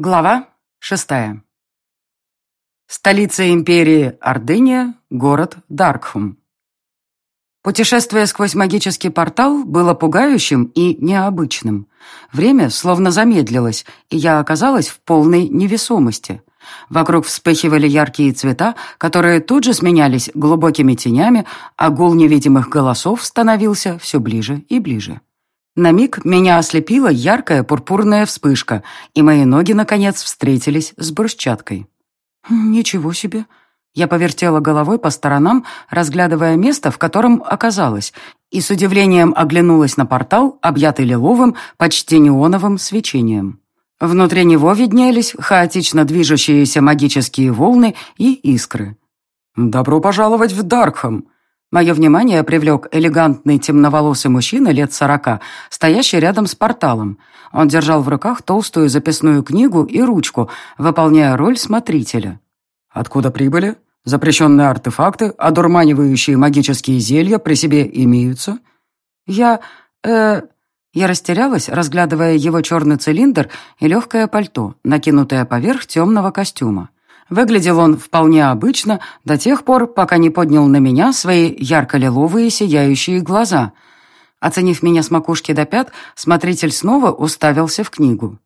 Глава шестая. Столица империи Ордыния, город Даркхум. Путешествие сквозь магический портал было пугающим и необычным. Время словно замедлилось, и я оказалась в полной невесомости. Вокруг вспыхивали яркие цвета, которые тут же сменялись глубокими тенями, а гул невидимых голосов становился все ближе и ближе. На миг меня ослепила яркая пурпурная вспышка, и мои ноги, наконец, встретились с брусчаткой. «Ничего себе!» Я повертела головой по сторонам, разглядывая место, в котором оказалась, и с удивлением оглянулась на портал, объятый лиловым, почти неоновым свечением. Внутри него виднелись хаотично движущиеся магические волны и искры. «Добро пожаловать в Даркхам!» Мое внимание привлек элегантный темноволосый мужчина лет сорока, стоящий рядом с порталом. Он держал в руках толстую записную книгу и ручку, выполняя роль смотрителя. «Откуда прибыли? Запрещенные артефакты, одурманивающие магические зелья при себе имеются?» «Я... э...» Я растерялась, разглядывая его черный цилиндр и легкое пальто, накинутое поверх темного костюма. Выглядел он вполне обычно до тех пор, пока не поднял на меня свои ярко-лиловые сияющие глаза. Оценив меня с макушки до пят, смотритель снова уставился в книгу.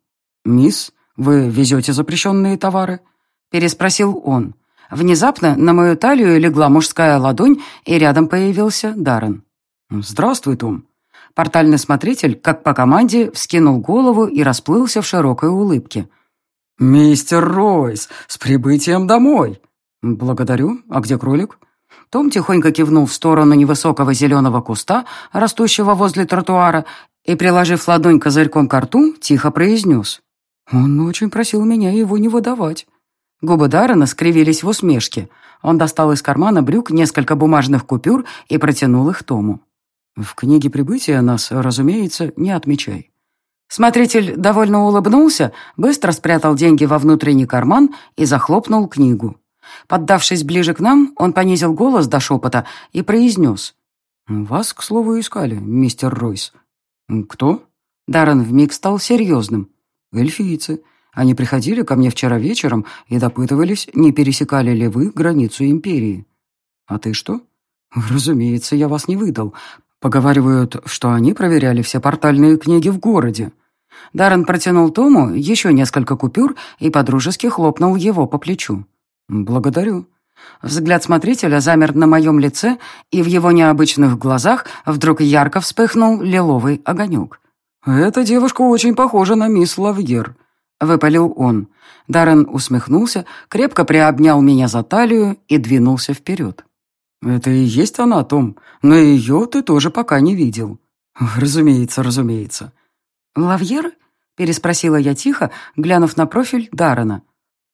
«Мисс, вы везете запрещенные товары?» — переспросил он. Внезапно на мою талию легла мужская ладонь, и рядом появился Даррен. «Здравствуй, Том». Портальный смотритель, как по команде, вскинул голову и расплылся в широкой улыбке — «Мистер Ройс, с прибытием домой!» «Благодарю. А где кролик?» Том тихонько кивнул в сторону невысокого зеленого куста, растущего возле тротуара, и, приложив ладонь козырьком к рту, тихо произнес. «Он очень просил меня его не выдавать». Губы Даррена скривились в усмешке. Он достал из кармана брюк несколько бумажных купюр и протянул их Тому. «В книге прибытия нас, разумеется, не отмечай». Смотритель довольно улыбнулся, быстро спрятал деньги во внутренний карман и захлопнул книгу. Поддавшись ближе к нам, он понизил голос до шепота и произнес. «Вас, к слову, искали, мистер Ройс». «Кто?» Даррен вмиг стал серьезным. «Эльфийцы. Они приходили ко мне вчера вечером и допытывались, не пересекали ли вы границу Империи». «А ты что?» «Разумеется, я вас не выдал. Поговаривают, что они проверяли все портальные книги в городе. Даррен протянул Тому еще несколько купюр и подружески хлопнул его по плечу. «Благодарю». Взгляд смотрителя замер на моем лице, и в его необычных глазах вдруг ярко вспыхнул лиловый огонек. «Эта девушка очень похожа на мисс Лавьер», — выпалил он. Даррен усмехнулся, крепко приобнял меня за талию и двинулся вперед. «Это и есть она, Том, но ее ты тоже пока не видел». «Разумеется, разумеется». «Лавьер?» — переспросила я тихо, глянув на профиль Даррена.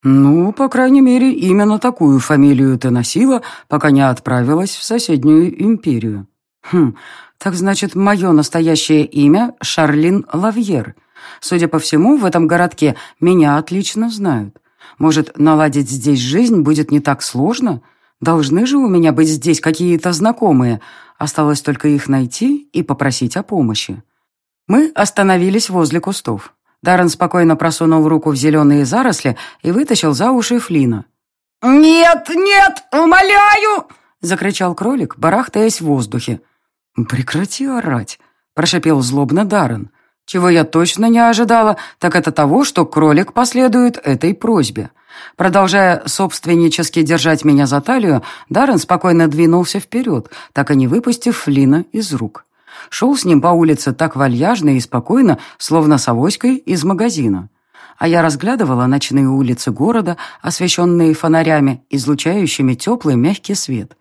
«Ну, по крайней мере, именно такую фамилию ты носила, пока не отправилась в соседнюю империю». «Хм, так значит, мое настоящее имя — Шарлин Лавьер. Судя по всему, в этом городке меня отлично знают. Может, наладить здесь жизнь будет не так сложно? Должны же у меня быть здесь какие-то знакомые. Осталось только их найти и попросить о помощи». Мы остановились возле кустов. Даррен спокойно просунул руку в зеленые заросли и вытащил за уши Флина. «Нет, нет, умоляю!» — закричал кролик, барахтаясь в воздухе. «Прекрати орать!» — прошипел злобно Даррен. Чего я точно не ожидала, так это того, что кролик последует этой просьбе. Продолжая собственнически держать меня за талию, Даррен спокойно двинулся вперед, так и не выпустив Флина из рук. Шел с ним по улице так вальяжно и спокойно, словно с авоськой из магазина. А я разглядывала ночные улицы города, освещенные фонарями, излучающими теплый мягкий свет.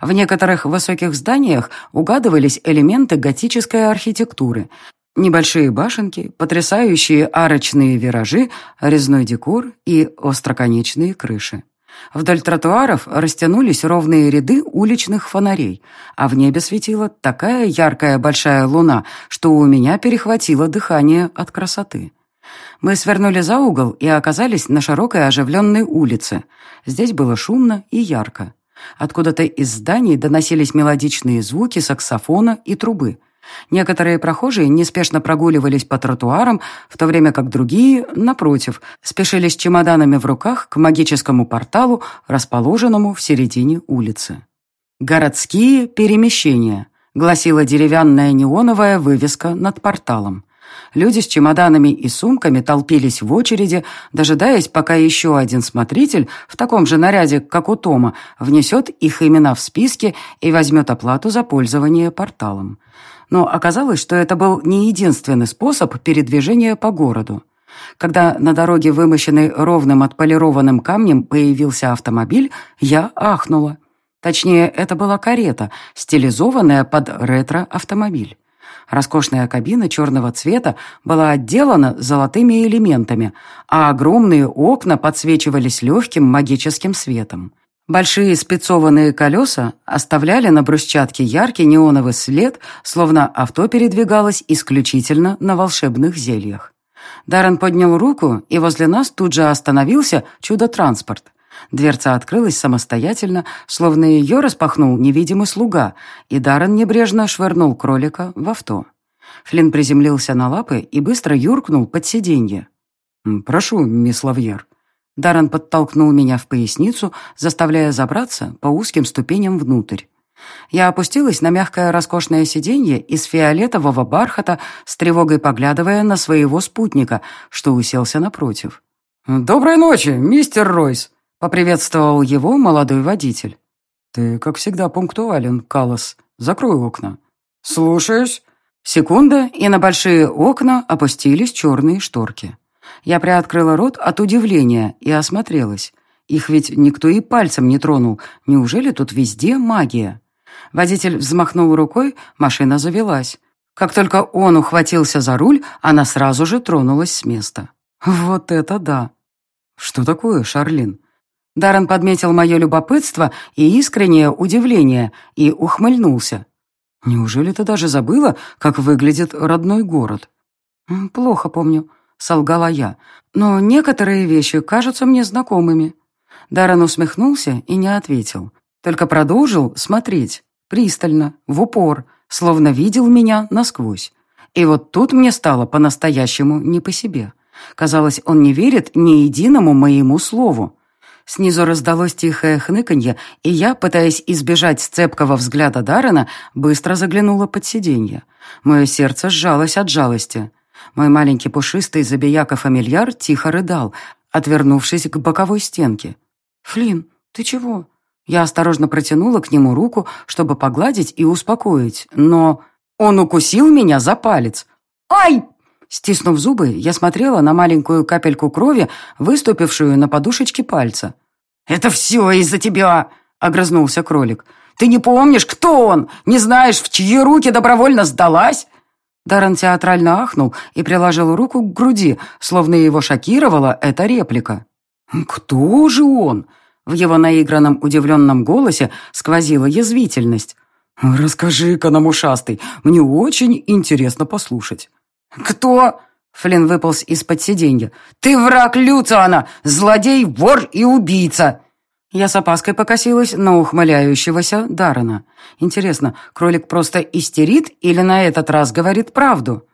В некоторых высоких зданиях угадывались элементы готической архитектуры. Небольшие башенки, потрясающие арочные виражи, резной декор и остроконечные крыши. Вдоль тротуаров растянулись ровные ряды уличных фонарей, а в небе светила такая яркая большая луна, что у меня перехватило дыхание от красоты. Мы свернули за угол и оказались на широкой оживленной улице. Здесь было шумно и ярко. Откуда-то из зданий доносились мелодичные звуки саксофона и трубы. Некоторые прохожие неспешно прогуливались по тротуарам, в то время как другие, напротив, спешили с чемоданами в руках к магическому порталу, расположенному в середине улицы. «Городские перемещения», — гласила деревянная неоновая вывеска над порталом. Люди с чемоданами и сумками толпились в очереди, дожидаясь, пока еще один смотритель в таком же наряде, как у Тома, внесет их имена в списки и возьмет оплату за пользование порталом. Но оказалось, что это был не единственный способ передвижения по городу. Когда на дороге, вымощенной ровным отполированным камнем, появился автомобиль, я ахнула. Точнее, это была карета, стилизованная под ретро-автомобиль. Роскошная кабина черного цвета была отделана золотыми элементами, а огромные окна подсвечивались легким магическим светом. Большие спецованные колеса оставляли на брусчатке яркий неоновый след, словно авто передвигалось исключительно на волшебных зельях. Даррен поднял руку, и возле нас тут же остановился чудо-транспорт. Дверца открылась самостоятельно, словно ее распахнул невидимый слуга, и Даррен небрежно швырнул кролика в авто. Флинн приземлился на лапы и быстро юркнул под сиденье. «Прошу, мисс Лавьер». Даррен подтолкнул меня в поясницу, заставляя забраться по узким ступеням внутрь. Я опустилась на мягкое роскошное сиденье из фиолетового бархата, с тревогой поглядывая на своего спутника, что уселся напротив. «Доброй ночи, мистер Ройс!» Поприветствовал его молодой водитель. «Ты, как всегда, пунктуален, Калос. Закрой окна». «Слушаюсь». Секунда, и на большие окна опустились черные шторки. Я приоткрыла рот от удивления и осмотрелась. Их ведь никто и пальцем не тронул. Неужели тут везде магия? Водитель взмахнул рукой, машина завелась. Как только он ухватился за руль, она сразу же тронулась с места. Вот это да! Что такое, Шарлин? Даррен подметил мое любопытство и искреннее удивление и ухмыльнулся. «Неужели ты даже забыла, как выглядит родной город?» «Плохо помню», — солгала я, «но некоторые вещи кажутся мне знакомыми». Даррен усмехнулся и не ответил, только продолжил смотреть, пристально, в упор, словно видел меня насквозь. И вот тут мне стало по-настоящему не по себе. Казалось, он не верит ни единому моему слову. Снизу раздалось тихое хныканье, и я, пытаясь избежать цепкого взгляда Даррена, быстро заглянула под сиденье. Мое сердце сжалось от жалости. Мой маленький пушистый забияка-фамильяр тихо рыдал, отвернувшись к боковой стенке. «Флин, ты чего?» Я осторожно протянула к нему руку, чтобы погладить и успокоить, но он укусил меня за палец. «Ай!» Стиснув зубы, я смотрела на маленькую капельку крови, выступившую на подушечке пальца. «Это все из-за тебя!» — огрызнулся кролик. «Ты не помнишь, кто он? Не знаешь, в чьи руки добровольно сдалась?» Даррен театрально ахнул и приложил руку к груди, словно его шокировала эта реплика. «Кто же он?» В его наигранном удивленном голосе сквозила язвительность. «Расскажи-ка нам, ушастый, мне очень интересно послушать». «Кто?» Флинн выполз из-под сиденья. «Ты враг Люциана! Злодей, вор и убийца!» Я с опаской покосилась на ухмыляющегося Даррена. Интересно, кролик просто истерит или на этот раз говорит правду?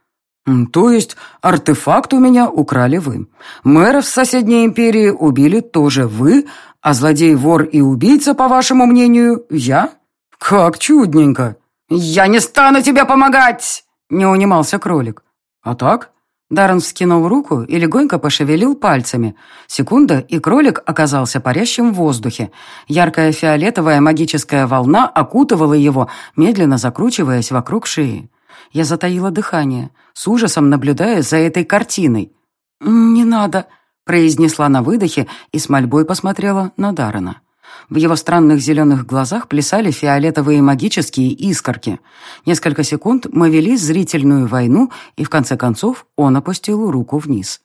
«То есть артефакт у меня украли вы. Мэра в соседней империи убили тоже вы, а злодей, вор и убийца, по вашему мнению, я? Как чудненько!» «Я не стану тебе помогать!» — не унимался кролик. «А так?» Даррен вскинул руку и легонько пошевелил пальцами. Секунда, и кролик оказался парящим в воздухе. Яркая фиолетовая магическая волна окутывала его, медленно закручиваясь вокруг шеи. Я затаила дыхание, с ужасом наблюдая за этой картиной. «Не надо», — произнесла на выдохе и с мольбой посмотрела на Даррена. В его странных зеленых глазах плясали фиолетовые магические искорки. Несколько секунд мы вели зрительную войну, и в конце концов он опустил руку вниз.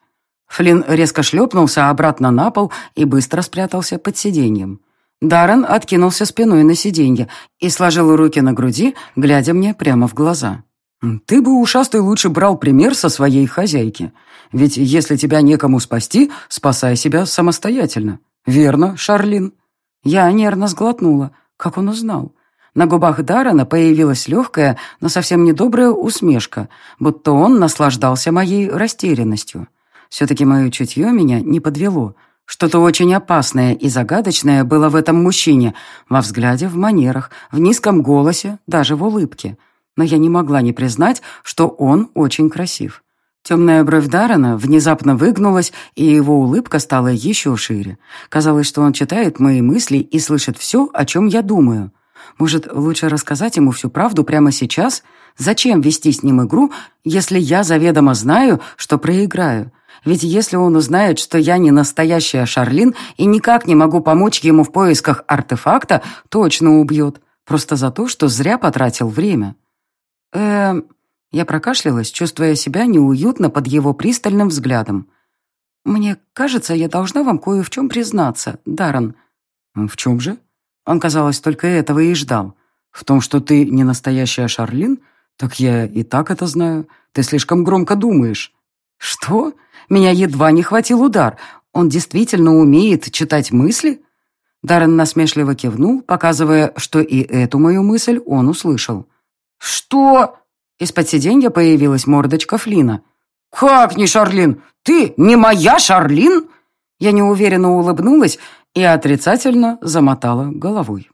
Флинн резко шлепнулся обратно на пол и быстро спрятался под сиденьем. Даррен откинулся спиной на сиденье и сложил руки на груди, глядя мне прямо в глаза. «Ты бы, ушастый, лучше брал пример со своей хозяйки. Ведь если тебя некому спасти, спасай себя самостоятельно. Верно, Шарлин?» Я нервно сглотнула. Как он узнал? На губах Дарана появилась легкая, но совсем недобрая усмешка, будто он наслаждался моей растерянностью. Все-таки мое чутье меня не подвело. Что-то очень опасное и загадочное было в этом мужчине, во взгляде, в манерах, в низком голосе, даже в улыбке. Но я не могла не признать, что он очень красив. Темная бровь Дарана внезапно выгнулась, и его улыбка стала еще шире. Казалось, что он читает мои мысли и слышит все, о чем я думаю. Может, лучше рассказать ему всю правду прямо сейчас? Зачем вести с ним игру, если я заведомо знаю, что проиграю? Ведь если он узнает, что я не настоящая Шарлин и никак не могу помочь ему в поисках артефакта, точно убьет. Просто за то, что зря потратил время. Эм... Я прокашлялась, чувствуя себя неуютно под его пристальным взглядом. «Мне кажется, я должна вам кое в чем признаться, Даррен». «В чем же?» Он, казалось, только этого и ждал. «В том, что ты не настоящая Шарлин? Так я и так это знаю. Ты слишком громко думаешь». «Что? Меня едва не хватил удар. Он действительно умеет читать мысли?» Даррен насмешливо кивнул, показывая, что и эту мою мысль он услышал. «Что?» Из-под сиденья появилась мордочка Флина. «Как не Шарлин? Ты не моя Шарлин?» Я неуверенно улыбнулась и отрицательно замотала головой.